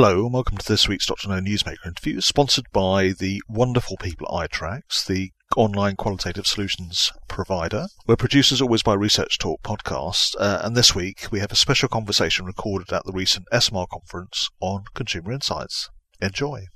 Hello and welcome to this week's Dr. No Newsmaker interview, sponsored by the wonderful people at iTracks, the online qualitative solutions provider. We're produced as always by Research Talk podcast, uh, and this week we have a special conversation recorded at the recent ESOMAR conference on consumer insights. Enjoy.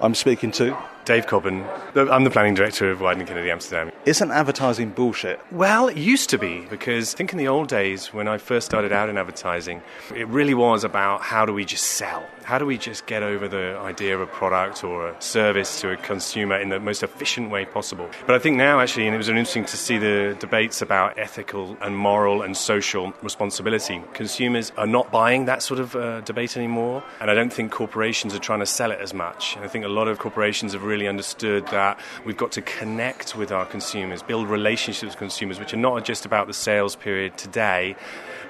I'm speaking to Dave Cobban. I'm the planning director of Wieden Kennedy Amsterdam. Isn't advertising bullshit? Well, it used to be, because I think in the old days when I first started out in advertising, it really was about how do we just sell? How do we just get over the idea of a product or a service to a consumer in the most efficient way possible? But I think now, actually, and it was interesting to see the debates about ethical and moral and social responsibility. Consumers are not buying that sort of uh, debate anymore, and I don't think corporations are trying to sell it as much. And I think a lot of corporations have really really understood that we've got to connect with our consumers, build relationships with consumers, which are not just about the sales period today,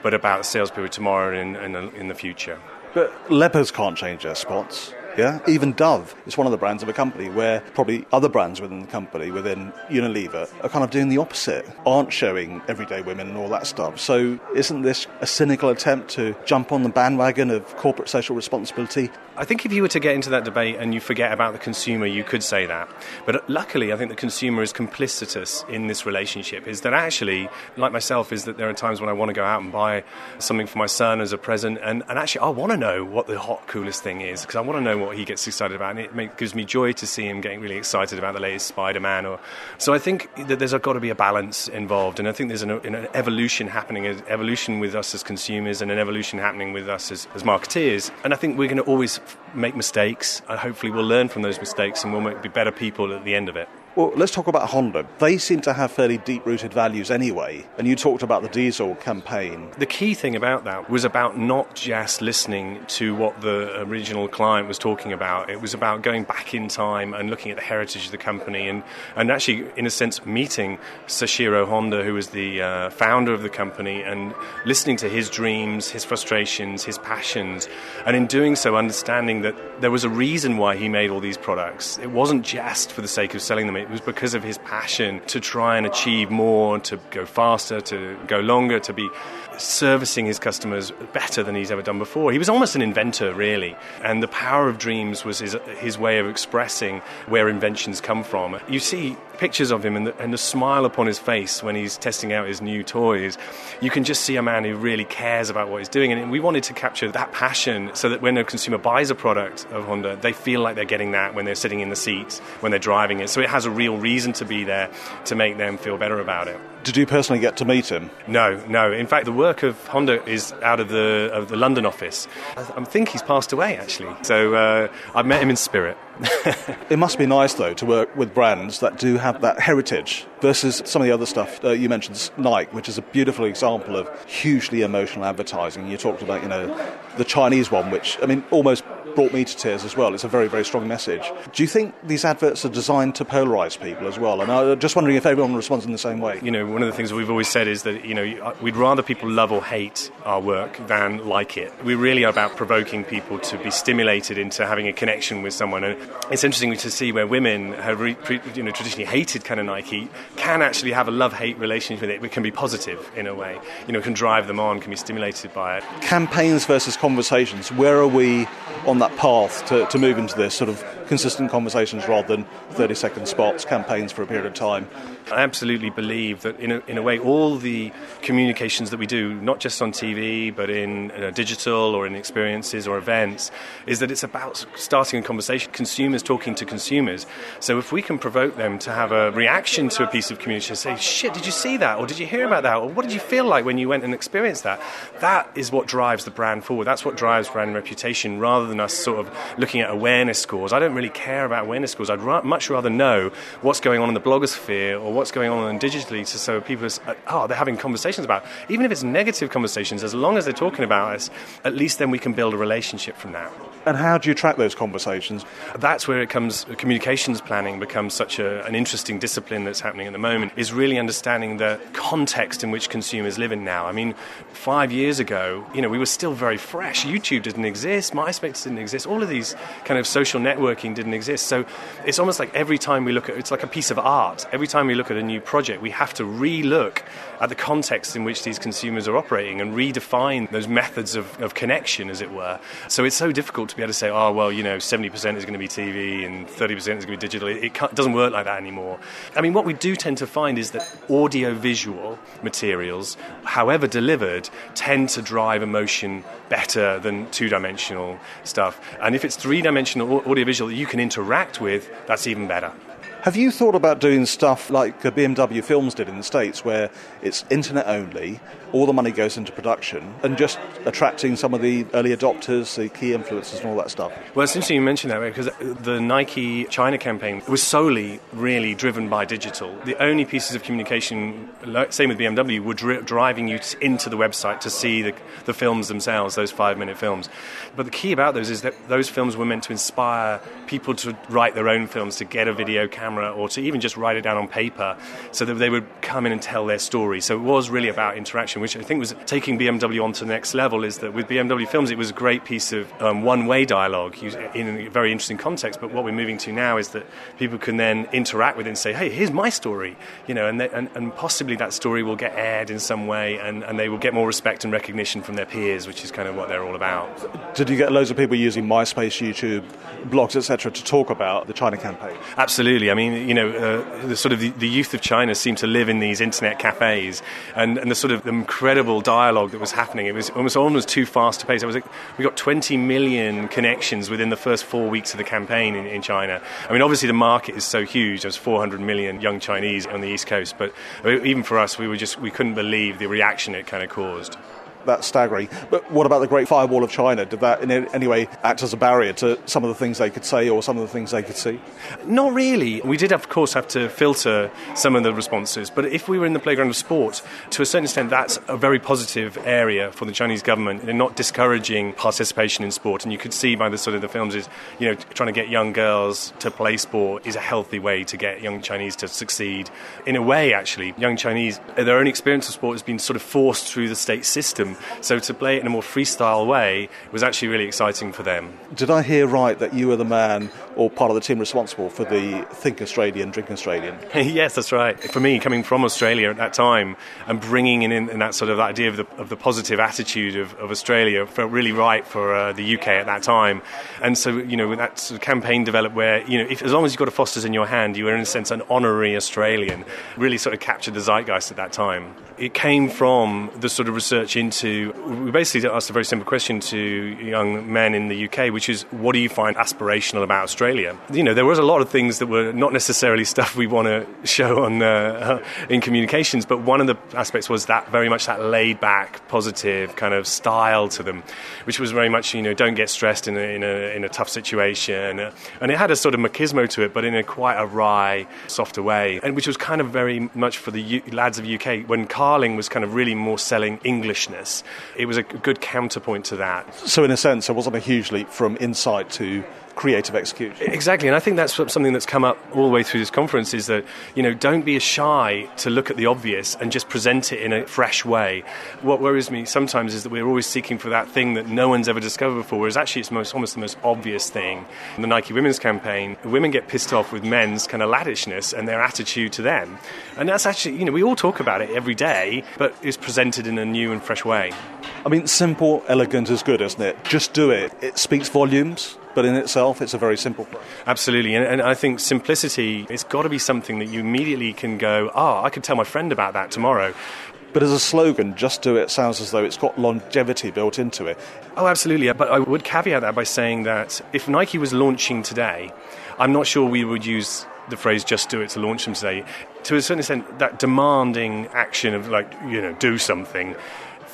but about the sales period tomorrow and in, in, in the future. But lepers can't change their spots. Yeah, even Dove is one of the brands of a company where probably other brands within the company, within Unilever, are kind of doing the opposite, aren't showing everyday women and all that stuff. So, isn't this a cynical attempt to jump on the bandwagon of corporate social responsibility I think if you were to get into that debate and you forget about the consumer, you could say that. But luckily, I think the consumer is complicitous in this relationship. Is that actually, like myself, is that there are times when I want to go out and buy something for my son as a present, and, and actually, I want to know what the hot, coolest thing is because I want to know what he gets excited about, and it make, gives me joy to see him getting really excited about the latest Spider-Man. Or so I think that there's got to be a balance involved, and I think there's an, an evolution happening, an evolution with us as consumers, and an evolution happening with us as, as marketeers. And I think we're going to always make mistakes, and hopefully we'll learn from those mistakes and we'll be better people at the end of it. Well, let's talk about Honda. They seem to have fairly deep rooted values anyway, and you talked about the diesel campaign. The key thing about that was about not just listening to what the original client was talking about, it was about going back in time and looking at the heritage of the company and, and actually, in a sense, meeting Soichiro Honda, who was the uh, founder of the company, and listening to his dreams, his frustrations, his passions, and in doing so, understanding that there was a reason why he made all these products. It wasn't just for the sake of selling them it was because of his passion to try and achieve more, to go faster, to go longer, to be servicing his customers better than he's ever done before. He was almost an inventor, really. And the power of dreams was his, his way of expressing where inventions come from. You see pictures of him and the, and the smile upon his face when he's testing out his new toys. You can just see a man who really cares about what he's doing. And we wanted to capture that passion so that when a consumer buys a product of Honda, they feel like they're getting that when they're sitting in the seat, when they're driving it. So it has a real reason to be there to make them feel better about it. Did you personally get to meet him? No, no. In fact, the work of Honda is out of the of the London office. I think he's passed away actually. So uh, I met him in spirit. it must be nice though to work with brands that do have that heritage versus some of the other stuff uh, you mentioned Nike, which is a beautiful example of hugely emotional advertising. You talked about you know the Chinese one, which I mean almost brought me to tears as well. It's a very, very strong message. Do you think these adverts are designed to polarize people as well? And I'm just wondering if everyone responds in the same way. You know, one of the things we've always said is that, you know, we'd rather people love or hate our work than like it. We really are about provoking people to be stimulated into having a connection with someone. And it's interesting to see where women have, re, you know, traditionally hated kind of Nike can actually have a love-hate relationship with it. It can be positive in a way. You know, can drive them on, can be stimulated by it. Campaigns versus conversations. Where are we on that path to, to move into this sort of consistent conversations rather than 30 second spots, campaigns for a period of time. I absolutely believe that, in a, in a way, all the communications that we do, not just on TV, but in uh, digital or in experiences or events, is that it's about starting a conversation, consumers talking to consumers. So if we can provoke them to have a reaction to a piece of communication, say, shit, did you see that? Or did you hear about that? Or what did you feel like when you went and experienced that? That is what drives the brand forward. That's what drives brand reputation rather than us sort of looking at awareness scores. I don't really care about awareness scores. I'd ra- much rather know what's going on in the blogosphere or what's going on digitally to, so people are, oh, they're having conversations about. Even if it's negative conversations, as long as they're talking about us, at least then we can build a relationship from that. And how do you track those conversations? That's where it comes, communications planning becomes such a, an interesting discipline that's happening at the moment, is really understanding the context in which consumers live in now. I mean, five years ago, you know, we were still very fresh. YouTube didn't exist, MySpace didn't exist, all of these kind of social networking didn't exist. So it's almost like every time we look at it's like a piece of art. Every time we look at a new project, we have to re-look at the context in which these consumers are operating and redefine those methods of, of connection, as it were. So it's so difficult to be able to say, oh, well, you know, 70% is going to be TV and 30% is going to be digital. It, it doesn't work like that anymore. I mean, what we do tend to find is that audio-visual materials, however delivered, tend to drive emotion better than two-dimensional stuff. And if it's three-dimensional audiovisual that you can interact with, that's even better. Have you thought about doing stuff like BMW Films did in the States, where it's internet only, all the money goes into production, and just attracting some of the early adopters, the key influencers, and all that stuff? Well, it's interesting you mention that because the Nike China campaign was solely really driven by digital. The only pieces of communication, same with BMW, were dri- driving you into the website to see the, the films themselves, those five minute films. But the key about those is that those films were meant to inspire people to write their own films, to get a video camera camera or to even just write it down on paper so that they would come in and tell their story. So it was really about interaction, which I think was taking BMW on to the next level. Is that with BMW films, it was a great piece of um, one way dialogue in a very interesting context. But what we're moving to now is that people can then interact with it and say, hey, here's my story, you know, and, they, and, and possibly that story will get aired in some way and, and they will get more respect and recognition from their peers, which is kind of what they're all about. Did you get loads of people using MySpace, YouTube, blogs, etc., to talk about the China campaign? Absolutely. I mean, mean, you know, uh, the sort of the, the, youth of China seemed to live in these internet cafes, and, and the sort of incredible dialogue that was happening. It was almost almost too fast to pace. It was like, we got 20 million connections within the first four weeks of the campaign in, in China. I mean, obviously the market is so huge. There's 400 million young Chinese on the East Coast, but even for us, we were just we couldn't believe the reaction it kind of caused that's staggering. But what about the Great Firewall of China? Did that in any way act as a barrier to some of the things they could say or some of the things they could see? Not really. We did, of course, have to filter some of the responses. But if we were in the playground of sport, to a certain extent, that's a very positive area for the Chinese government. They're not discouraging participation in sport. And you could see by the sort of the films is, you know, trying to get young girls to play sport is a healthy way to get young Chinese to succeed. In a way, actually, young Chinese, their own experience of sport has been sort of forced through the state system so to play it in a more freestyle way was actually really exciting for them. Did I hear right that you were the man or part of the team responsible for the Think Australian, Drink Australian? yes, that's right. For me, coming from Australia at that time and bringing in, in that sort of idea of the, of the positive attitude of, of, Australia felt really right for uh, the UK at that time. And so, you know, that sort of campaign developed where, you know, if, as long as you've got a Foster's in your hand, you were in a sense an honorary Australian, really sort of captured the zeitgeist at that time. It came from the sort of research into we basically asked a very simple question to young men in the UK, which is, what do you find aspirational about Australia? You know, there was a lot of things that were not necessarily stuff we want to show on uh, in communications, but one of the aspects was that very much that laid back, positive kind of style to them, which was very much, you know, don't get stressed in a, in a, in a tough situation. And it had a sort of machismo to it, but in a quite a wry, softer way, and which was kind of very much for the U- lads of UK when Carling was kind of really more selling Englishness it was a good counterpoint to that. So, in a sense, it wasn't a huge leap from insight to creative execution. Exactly, and I think that's something that's come up all the way through this conference is that, you know, don't be a shy to look at the obvious and just present it in a fresh way. What worries me sometimes is that we're always seeking for that thing that no one's ever discovered before, whereas actually it's most, almost the most obvious thing. In the Nike women's campaign, women get pissed off with men's kind of laddishness and their attitude to them. And that's actually, you know, we all talk about it every day, but it's presented in a new and fresh way. I mean, simple, elegant is good, isn't it? Just do it. It speaks volumes but in itself, it's a very simple product. Absolutely, and, and I think simplicity, it's got to be something that you immediately can go, oh, I could tell my friend about that tomorrow. But as a slogan, just do it sounds as though it's got longevity built into it. Oh, absolutely. But I would caveat that by saying that if Nike was launching today, I'm not sure we would use the phrase just do it to launch them today. To a certain extent, that demanding action of, like, you know, do something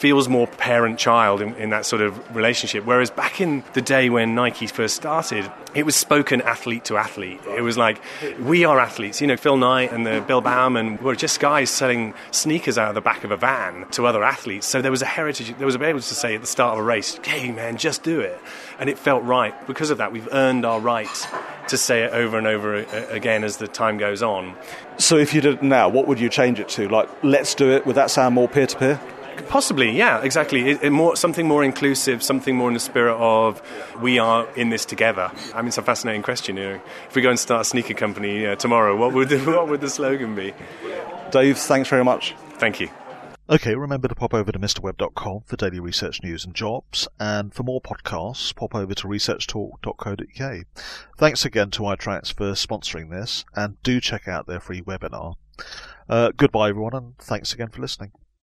feels more parent child in, in, that sort of relationship. Whereas back in the day when Nike first started, it was spoken athlete to athlete. It was like, we are athletes. You know, Phil Knight and the Bill Bowerman were just guys selling sneakers out of the back of a van to other athletes. So there was a heritage, there was a able to say at the start of a race, hey man, just do it. And it felt right. Because of that, we've earned our right to say it over and over again as the time goes on. So if you did it now, what would you change it to? Like, let's do it. Would that sound more peer to peer? Possibly, yeah, exactly. It, it more, something more inclusive, something more in the spirit of we are in this together. I mean, it's a fascinating question. You know, if we go and start a sneaker company uh, tomorrow, what would the, what would the slogan be? Dave, thanks very much. Thank you. Okay, remember to pop over to MrWeb.com for daily research news and jobs, and for more podcasts, pop over to researchtalk.co.uk. Thanks again to iTracks for sponsoring this, and do check out their free webinar. Uh, goodbye, everyone, and thanks again for listening.